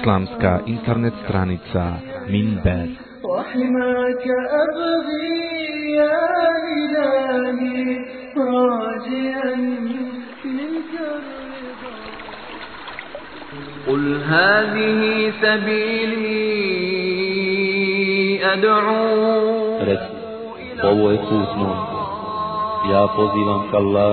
Islamská internet stranica Minber وحماك أبغي يا إلهي راجيا منك الرضا قل هذه سبيلي أدعو Reci, ovo je put moj. Ja pozivam k Allahu